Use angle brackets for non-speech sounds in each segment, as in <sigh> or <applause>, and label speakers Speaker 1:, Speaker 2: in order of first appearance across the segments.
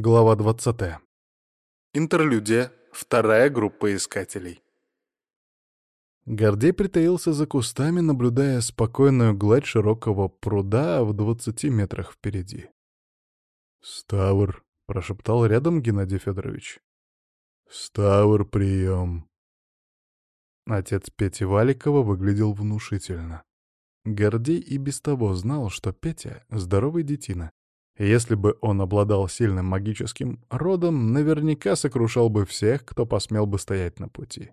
Speaker 1: Глава 20. Интерлюдия. Вторая группа искателей. Гордей притаился за кустами, наблюдая спокойную гладь широкого пруда в двадцати метрах впереди. «Ставр», — прошептал рядом Геннадий Федорович. «Ставр, прием». Отец Пети Валикова выглядел внушительно. Гордей и без того знал, что Петя — здоровый детина, если бы он обладал сильным магическим родом, наверняка сокрушал бы всех, кто посмел бы стоять на пути.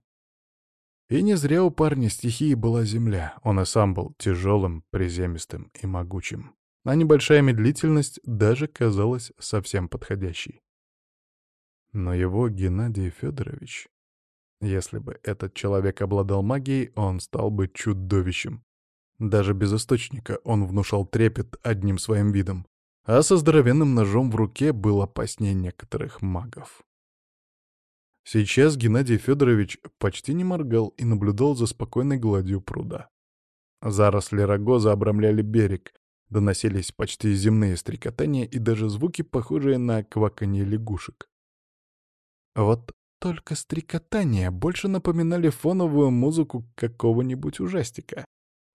Speaker 1: И не зря у парня стихии была земля, он и сам был тяжелым, приземистым и могучим. А небольшая медлительность даже казалась совсем подходящей. Но его Геннадий Федорович... Если бы этот человек обладал магией, он стал бы чудовищем. Даже без источника он внушал трепет одним своим видом а со здоровенным ножом в руке был опаснее некоторых магов. Сейчас Геннадий Федорович почти не моргал и наблюдал за спокойной гладью пруда. Заросли рогоза обрамляли берег, доносились почти земные стрекотания и даже звуки, похожие на кваканье лягушек. Вот только стрекотания больше напоминали фоновую музыку какого-нибудь ужастика,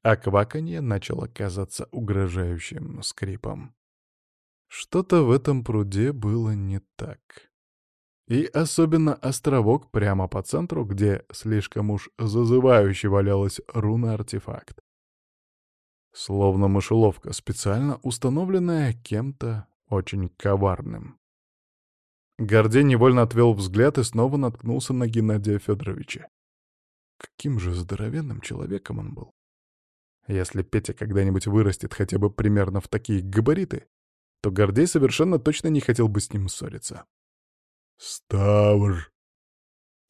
Speaker 1: а кваканье начало казаться угрожающим скрипом. Что-то в этом пруде было не так. И особенно островок прямо по центру, где слишком уж зазывающе валялась руна-артефакт. Словно мышеловка, специально установленная кем-то очень коварным. Гордей невольно отвел взгляд и снова наткнулся на Геннадия Федоровича. Каким же здоровенным человеком он был. Если Петя когда-нибудь вырастет хотя бы примерно в такие габариты, то Гордей совершенно точно не хотел бы с ним ссориться. «Ставр!»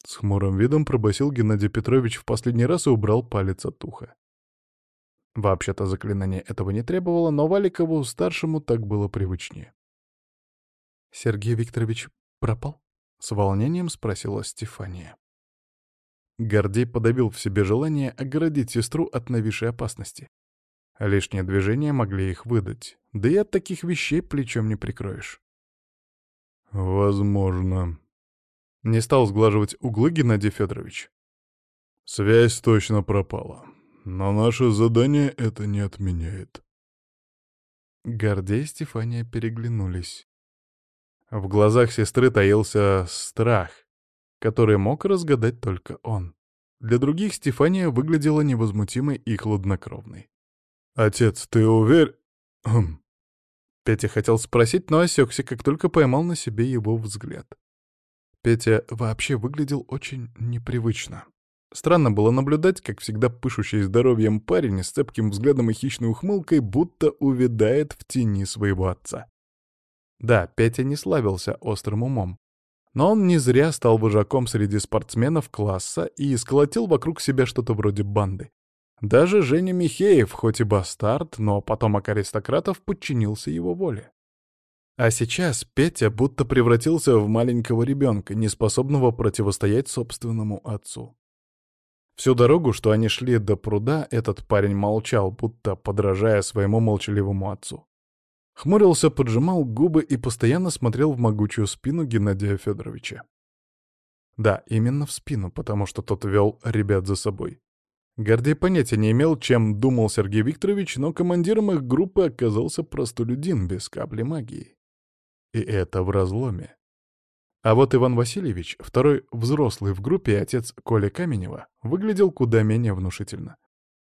Speaker 1: С хмурым видом пробасил Геннадий Петрович в последний раз и убрал палец от уха. Вообще-то заклинание этого не требовало, но Валикову, старшему, так было привычнее. «Сергей Викторович пропал?» — с волнением спросила Стефания. Гордей подавил в себе желание огородить сестру от нависшей опасности. Лишние движения могли их выдать, да и от таких вещей плечом не прикроешь. «Возможно». Не стал сглаживать углы Геннадий Федорович. «Связь точно пропала, но наше задание это не отменяет». Гордей и Стефания переглянулись. В глазах сестры таился страх, который мог разгадать только он. Для других Стефания выглядела невозмутимой и хладнокровной. «Отец, ты уверен...» хм. Петя хотел спросить, но осекся, как только поймал на себе его взгляд. Петя вообще выглядел очень непривычно. Странно было наблюдать, как всегда пышущий здоровьем парень с цепким взглядом и хищной ухмылкой будто увядает в тени своего отца. Да, Петя не славился острым умом. Но он не зря стал вожаком среди спортсменов класса и сколотил вокруг себя что-то вроде банды. Даже Женя Михеев, хоть и бастард, но потомок аристократов, подчинился его воле. А сейчас Петя будто превратился в маленького ребенка, неспособного противостоять собственному отцу. Всю дорогу, что они шли до пруда, этот парень молчал, будто подражая своему молчаливому отцу. Хмурился, поджимал губы и постоянно смотрел в могучую спину Геннадия Федоровича. Да, именно в спину, потому что тот вел ребят за собой. Гордей понятия не имел, чем думал Сергей Викторович, но командиром их группы оказался простолюдин без капли магии. И это в разломе. А вот Иван Васильевич, второй взрослый в группе отец Коля Каменева, выглядел куда менее внушительно.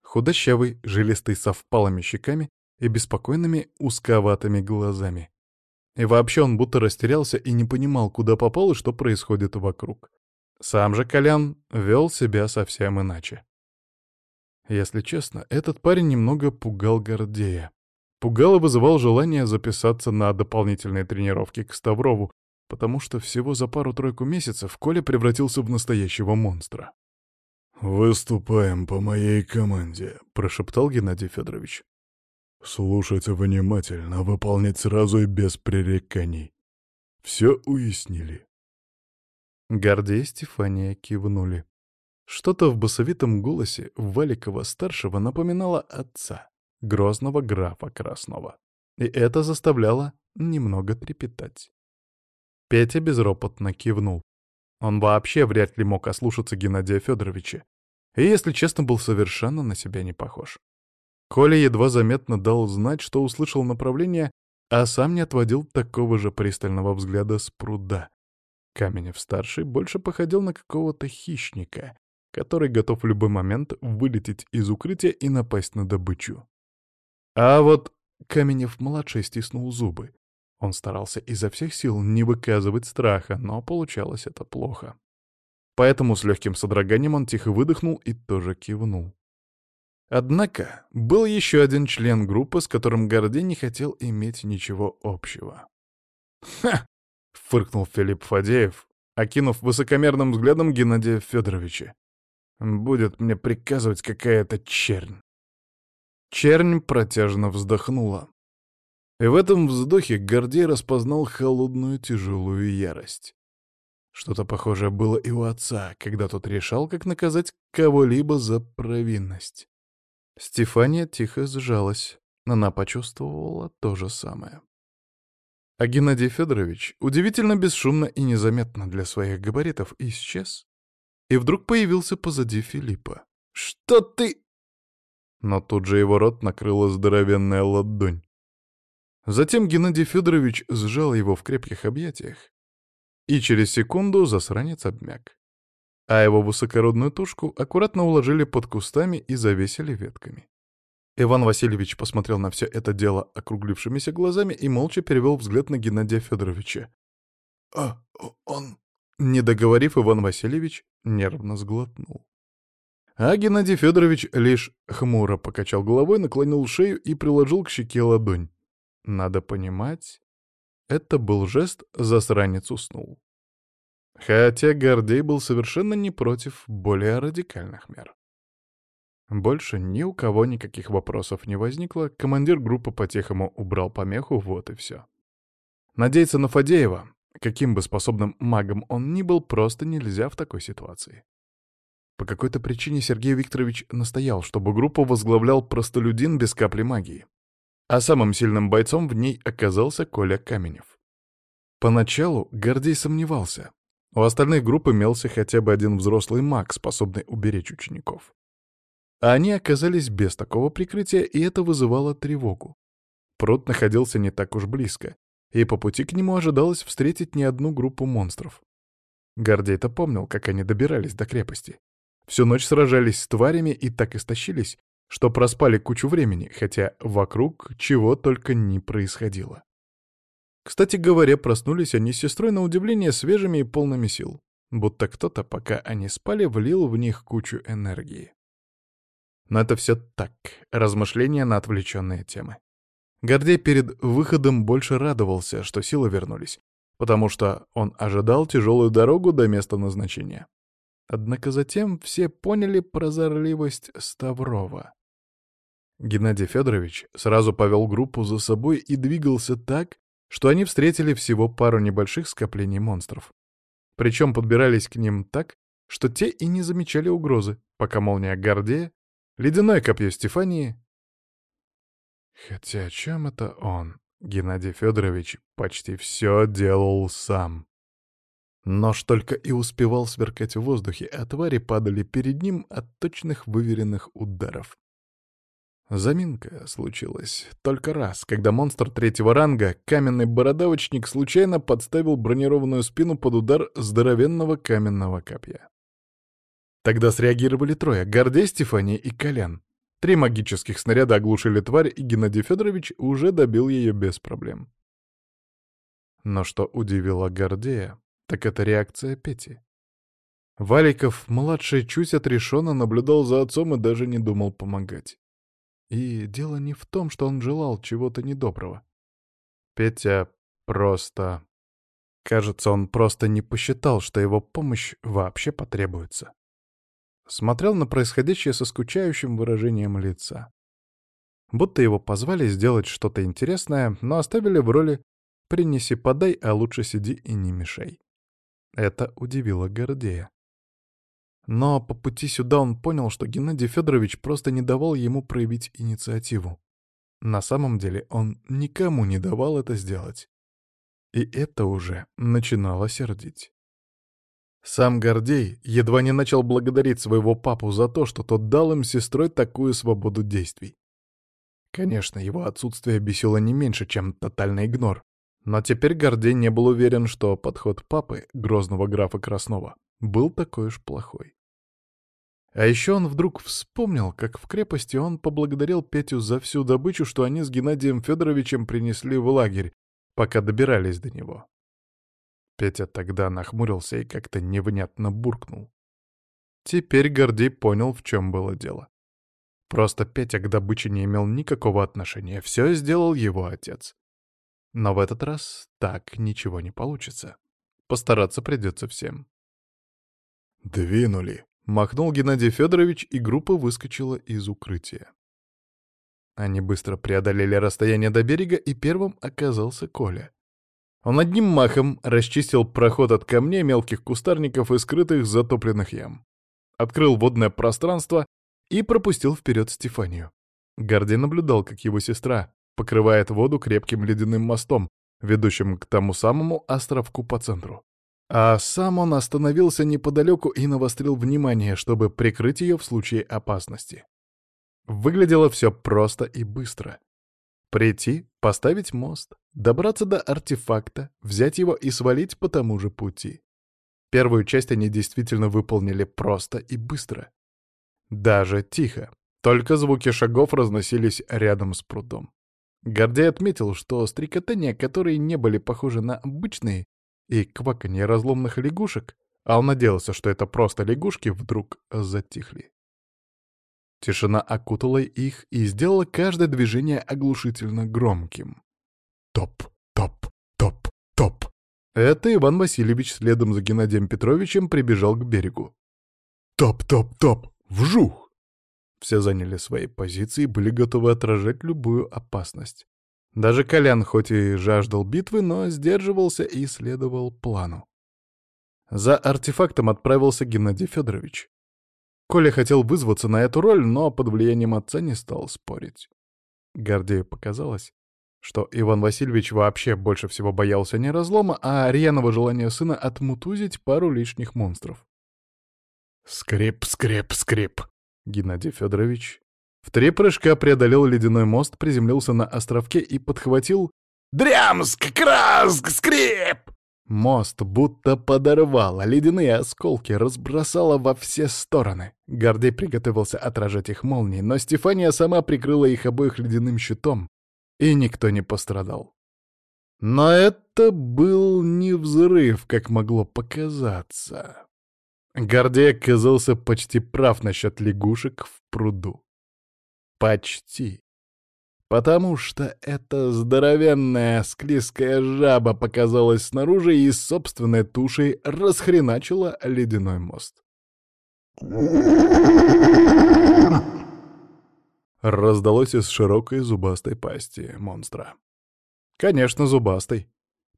Speaker 1: Худощавый, жилистый, со впалыми щеками и беспокойными узковатыми глазами. И вообще он будто растерялся и не понимал, куда попал и что происходит вокруг. Сам же Колян вел себя совсем иначе. Если честно, этот парень немного пугал Гордея. Пугал и вызывал желание записаться на дополнительные тренировки к Ставрову, потому что всего за пару-тройку месяцев Коля превратился в настоящего монстра. «Выступаем по моей команде», — прошептал Геннадий Федорович. «Слушать внимательно, выполнять сразу и без пререканий. Все уяснили». Гордей и Стефания кивнули. Что-то в басовитом голосе Валикова-старшего напоминало отца, грозного графа Краснова. И это заставляло немного трепетать. Петя безропотно кивнул. Он вообще вряд ли мог ослушаться Геннадия Федоровича. И, если честно, был совершенно на себя не похож. Коля едва заметно дал знать, что услышал направление, а сам не отводил такого же пристального взгляда с пруда. Каменев-старший больше походил на какого-то хищника, который готов в любой момент вылететь из укрытия и напасть на добычу. А вот Каменев-младший стиснул зубы. Он старался изо всех сил не выказывать страха, но получалось это плохо. Поэтому с легким содроганием он тихо выдохнул и тоже кивнул. Однако был еще один член группы, с которым Гордей не хотел иметь ничего общего. «Ха!» — фыркнул Филипп Фадеев, окинув высокомерным взглядом Геннадия Федоровича. «Будет мне приказывать какая-то чернь». Чернь протяжно вздохнула. И в этом вздохе Гордей распознал холодную тяжелую ярость. Что-то похожее было и у отца, когда тот решал, как наказать кого-либо за провинность. Стефания тихо сжалась. Она почувствовала то же самое. А Геннадий Федорович удивительно бесшумно и незаметно для своих габаритов исчез. И вдруг появился позади Филиппа. «Что ты...» Но тут же его рот накрыла здоровенная ладонь. Затем Геннадий Федорович сжал его в крепких объятиях, и через секунду засранец обмяк. А его высокородную тушку аккуратно уложили под кустами и завесили ветками. Иван Васильевич посмотрел на все это дело округлившимися глазами и молча перевел взгляд на Геннадия Федоровича. «А, он...» Не договорив, Иван Васильевич нервно сглотнул. А Геннадий Федорович лишь хмуро покачал головой, наклонил шею и приложил к щеке ладонь. Надо понимать, это был жест «засранец уснул». Хотя Гордей был совершенно не против более радикальных мер. Больше ни у кого никаких вопросов не возникло, командир группы по-тихому убрал помеху, вот и все. Надеяться на Фадеева, каким бы способным магом он ни был, просто нельзя в такой ситуации. По какой-то причине Сергей Викторович настоял, чтобы группу возглавлял простолюдин без капли магии а самым сильным бойцом в ней оказался Коля Каменев. Поначалу Гордей сомневался. У остальных групп имелся хотя бы один взрослый маг, способный уберечь учеников. А они оказались без такого прикрытия, и это вызывало тревогу. Пруд находился не так уж близко, и по пути к нему ожидалось встретить не одну группу монстров. Гордей-то помнил, как они добирались до крепости. Всю ночь сражались с тварями и так истощились, что проспали кучу времени, хотя вокруг чего только не происходило. Кстати говоря, проснулись они с сестрой на удивление свежими и полными сил, будто кто-то, пока они спали, влил в них кучу энергии. Но это все так, размышления на отвлеченные темы. Гордей перед выходом больше радовался, что силы вернулись, потому что он ожидал тяжелую дорогу до места назначения. Однако затем все поняли прозорливость Ставрова. Геннадий Федорович сразу повел группу за собой и двигался так, что они встретили всего пару небольших скоплений монстров. Причем подбирались к ним так, что те и не замечали угрозы, пока молния Гордея, ледяное копье Стефании... Хотя о чем это он, Геннадий Федорович, почти все делал сам. Нож только и успевал сверкать в воздухе, а твари падали перед ним от точных выверенных ударов. Заминка случилась только раз, когда монстр третьего ранга, каменный бородавочник, случайно подставил бронированную спину под удар здоровенного каменного копья. Тогда среагировали трое — Гордей, Стефания и Колян. Три магических снаряда оглушили тварь, и Геннадий Федорович уже добил ее без проблем. Но что удивило Гордея, так это реакция Пети. Валиков-младший чуть отрешенно наблюдал за отцом и даже не думал помогать. И дело не в том, что он желал чего-то недоброго. Петя просто... Кажется, он просто не посчитал, что его помощь вообще потребуется. Смотрел на происходящее со скучающим выражением лица. Будто его позвали сделать что-то интересное, но оставили в роли «принеси-подай, а лучше сиди и не мешай». Это удивило Гордея. Но по пути сюда он понял, что Геннадий Федорович просто не давал ему проявить инициативу. На самом деле он никому не давал это сделать. И это уже начинало сердить. Сам Гордей едва не начал благодарить своего папу за то, что тот дал им сестрой такую свободу действий. Конечно, его отсутствие бесило не меньше, чем тотальный игнор. Но теперь Гордей не был уверен, что подход папы, грозного графа Краснова, был такой уж плохой. А еще он вдруг вспомнил, как в крепости он поблагодарил Петю за всю добычу, что они с Геннадием Федоровичем принесли в лагерь, пока добирались до него. Петя тогда нахмурился и как-то невнятно буркнул. Теперь Гордей понял, в чем было дело. Просто Петя к добыче не имел никакого отношения, все сделал его отец. Но в этот раз так ничего не получится. Постараться придется всем. «Двинули!» — махнул Геннадий Федорович, и группа выскочила из укрытия. Они быстро преодолели расстояние до берега, и первым оказался Коля. Он одним махом расчистил проход от камней, мелких кустарников и скрытых затопленных ям. Открыл водное пространство и пропустил вперед Стефанию. Гордей наблюдал, как его сестра покрывает воду крепким ледяным мостом, ведущим к тому самому островку по центру. А сам он остановился неподалеку и навострил внимание, чтобы прикрыть ее в случае опасности. Выглядело все просто и быстро. Прийти, поставить мост, добраться до артефакта, взять его и свалить по тому же пути. Первую часть они действительно выполнили просто и быстро. Даже тихо. Только звуки шагов разносились рядом с прудом. Гордей отметил, что стрекотания, которые не были похожи на обычные, и кваканье разломных лягушек, а он надеялся, что это просто лягушки, вдруг затихли. Тишина окутала их и сделала каждое движение оглушительно громким. Топ, топ, топ, топ. Это Иван Васильевич следом за Геннадием Петровичем прибежал к берегу. Топ, топ, топ, вжух! Все заняли свои позиции и были готовы отражать любую опасность. Даже Колян хоть и жаждал битвы, но сдерживался и следовал плану. За артефактом отправился Геннадий Федорович. Коля хотел вызваться на эту роль, но под влиянием отца не стал спорить. Гордею показалось, что Иван Васильевич вообще больше всего боялся не разлома, а рьяного желания сына отмутузить пару лишних монстров. Скрип, скрип, скрип. Геннадий Федорович в три прыжка преодолел ледяной мост, приземлился на островке и подхватил «Дрямск! Краск! Скрип!» Мост будто подорвало, ледяные осколки разбросало во все стороны. Гордей приготовился отражать их молнией, но Стефания сама прикрыла их обоих ледяным щитом, и никто не пострадал. Но это был не взрыв, как могло показаться. Гордей оказался почти прав насчет лягушек в пруду. Почти потому что эта здоровенная склизкая жаба показалась снаружи и собственной тушей расхреначила ледяной мост. Раздалось из широкой зубастой пасти монстра. Конечно, зубастой.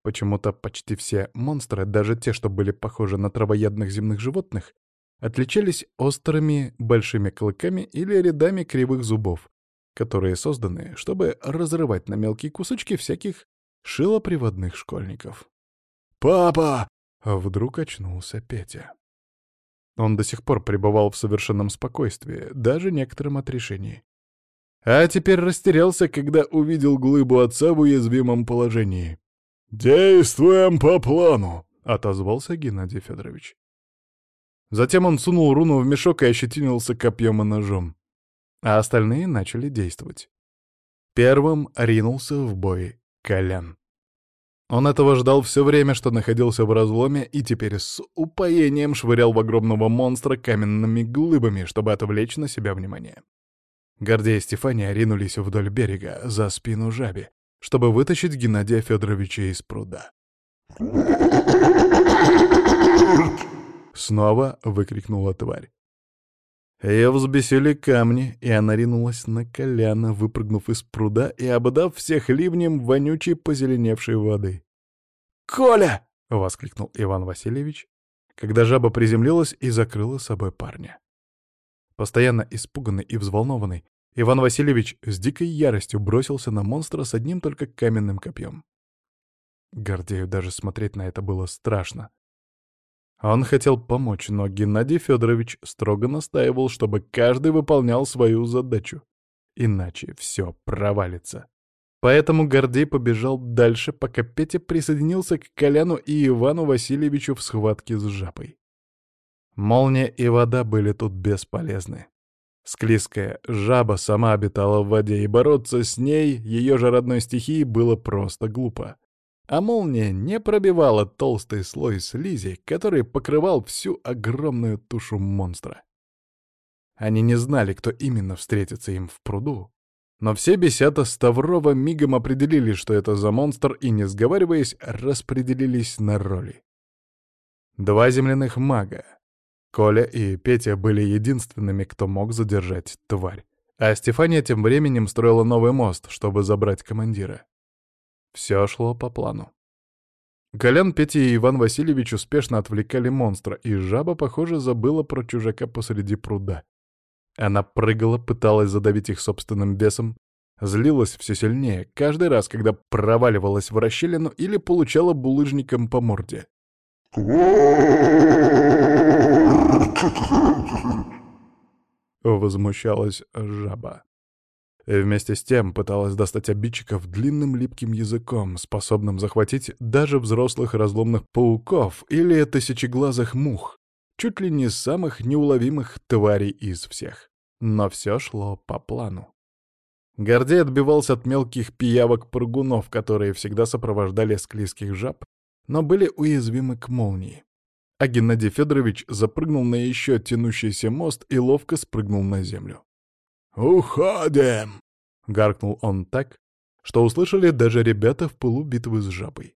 Speaker 1: Почему-то почти все монстры, даже те, что были похожи на травоядных земных животных, отличались острыми большими клыками или рядами кривых зубов, которые созданы, чтобы разрывать на мелкие кусочки всяких шилоприводных школьников. «Папа!» — вдруг очнулся Петя. Он до сих пор пребывал в совершенном спокойствии, даже некотором отрешении. А теперь растерялся, когда увидел глыбу отца в уязвимом положении. «Действуем по плану!» — отозвался Геннадий Федорович. Затем он сунул руну в мешок и ощетинился копьем и ножом а остальные начали действовать. Первым ринулся в бой Колян. Он этого ждал все время, что находился в разломе, и теперь с упоением швырял в огромного монстра каменными глыбами, чтобы отвлечь на себя внимание. Гордей и Стефания ринулись вдоль берега, за спину жабе, чтобы вытащить Геннадия Федоровича из пруда. Снова выкрикнула тварь. Ее взбесили камни, и она ринулась на Коляна, выпрыгнув из пруда и обдав всех ливнем вонючей позеленевшей воды. «Коля!» — воскликнул Иван Васильевич, когда жаба приземлилась и закрыла собой парня. Постоянно испуганный и взволнованный, Иван Васильевич с дикой яростью бросился на монстра с одним только каменным копьем. Гордею даже смотреть на это было страшно. Он хотел помочь, но Геннадий Федорович строго настаивал, чтобы каждый выполнял свою задачу. Иначе все провалится. Поэтому Гордей побежал дальше, пока Петя присоединился к Коляну и Ивану Васильевичу в схватке с жабой. Молния и вода были тут бесполезны. Склизкая жаба сама обитала в воде, и бороться с ней, ее же родной стихией, было просто глупо а молния не пробивала толстый слой слизи, который покрывал всю огромную тушу монстра. Они не знали, кто именно встретится им в пруду, но все бесята Ставрова мигом определили, что это за монстр, и, не сговариваясь, распределились на роли. Два земляных мага, Коля и Петя, были единственными, кто мог задержать тварь, а Стефания тем временем строила новый мост, чтобы забрать командира. Все шло по плану. Колян, Петя и Иван Васильевич успешно отвлекали монстра, и жаба, похоже, забыла про чужака посреди пруда. Она прыгала, пыталась задавить их собственным весом, злилась все сильнее, каждый раз, когда проваливалась в расщелину или получала булыжником по морде. <laughs> Возмущалась жаба. Вместе с тем пыталась достать обидчиков длинным липким языком, способным захватить даже взрослых разломных пауков или тысячеглазых мух, чуть ли не самых неуловимых тварей из всех. Но все шло по плану. Гордей отбивался от мелких пиявок-прыгунов, которые всегда сопровождали склизких жаб, но были уязвимы к молнии. А Геннадий Федорович запрыгнул на еще тянущийся мост и ловко спрыгнул на землю. «Уходим!» — гаркнул он так, что услышали даже ребята в пылу битвы с жабой.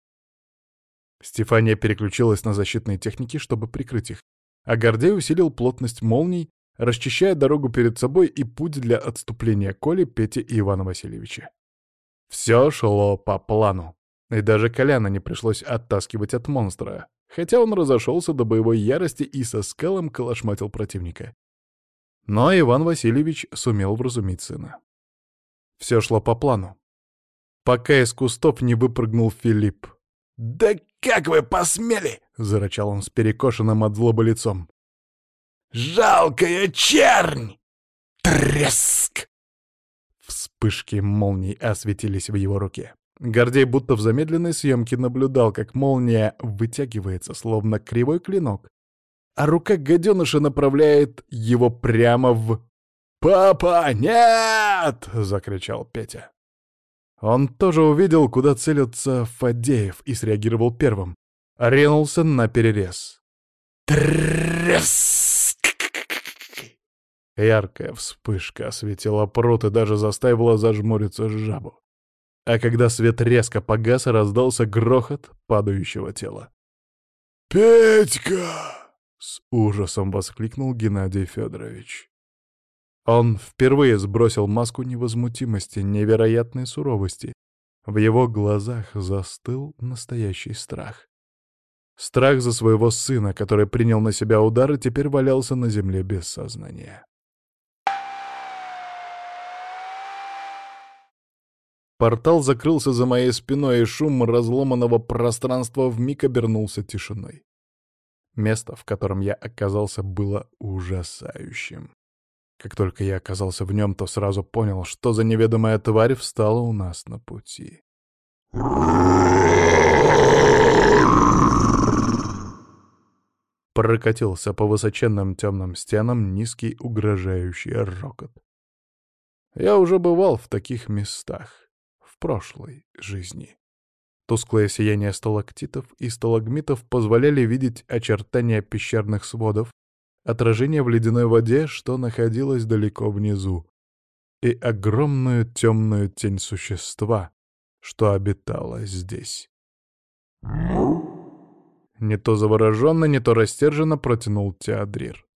Speaker 1: Стефания переключилась на защитные техники, чтобы прикрыть их, а Гордей усилил плотность молний, расчищая дорогу перед собой и путь для отступления Коли, Пети и Ивана Васильевича. Все шло по плану, и даже Коляна не пришлось оттаскивать от монстра, хотя он разошелся до боевой ярости и со скалом калашматил противника. Но Иван Васильевич сумел вразумить сына. Все шло по плану. Пока из кустов не выпрыгнул Филипп. «Да как вы посмели!» — зарычал он с перекошенным от злобы лицом. «Жалкая чернь!» Треск! Вспышки молний осветились в его руке. Гордей будто в замедленной съемке наблюдал, как молния вытягивается, словно кривой клинок, а рука гаденыша направляет его прямо в... «Папа, нет!» — закричал Петя. Он тоже увидел, куда целится Фадеев, и среагировал первым. Ринулся на перерез. Треск! Яркая вспышка осветила пруд и даже заставила зажмуриться жабу. А когда свет резко погас, раздался грохот падающего тела. «Петька!» С ужасом воскликнул Геннадий Федорович. Он впервые сбросил маску невозмутимости, невероятной суровости. В его глазах застыл настоящий страх. Страх за своего сына, который принял на себя удар и теперь валялся на земле без сознания. Портал закрылся за моей спиной, и шум разломанного пространства вмиг обернулся тишиной. Место, в котором я оказался, было ужасающим. Как только я оказался в нем, то сразу понял, что за неведомая тварь встала у нас на пути. Прокатился по высоченным темным стенам низкий угрожающий рокот. Я уже бывал в таких местах в прошлой жизни. Тусклое сияние сталактитов и сталагмитов позволяли видеть очертания пещерных сводов, отражение в ледяной воде, что находилось далеко внизу, и огромную темную тень существа, что обитало здесь. Не то завороженно, не то растерженно протянул Теодрир.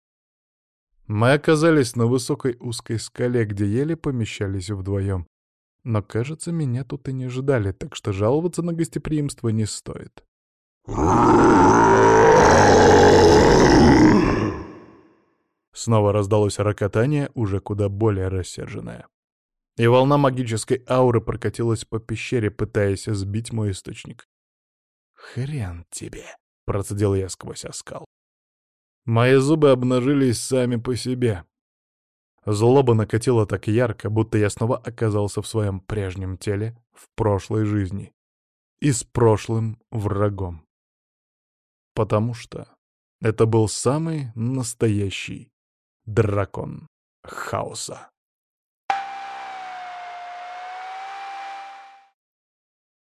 Speaker 1: Мы оказались на высокой узкой скале, где еле помещались вдвоем. Но, кажется, меня тут и не ждали, так что жаловаться на гостеприимство не стоит. Снова раздалось рокотание, уже куда более рассерженное. И волна магической ауры прокатилась по пещере, пытаясь сбить мой источник. «Хрен тебе!» — процедил я сквозь оскал. Мои зубы обнажились сами по себе. Злоба накатила так ярко, будто я снова оказался в своем прежнем теле, в прошлой жизни. И с прошлым врагом. Потому что это был самый настоящий дракон хаоса.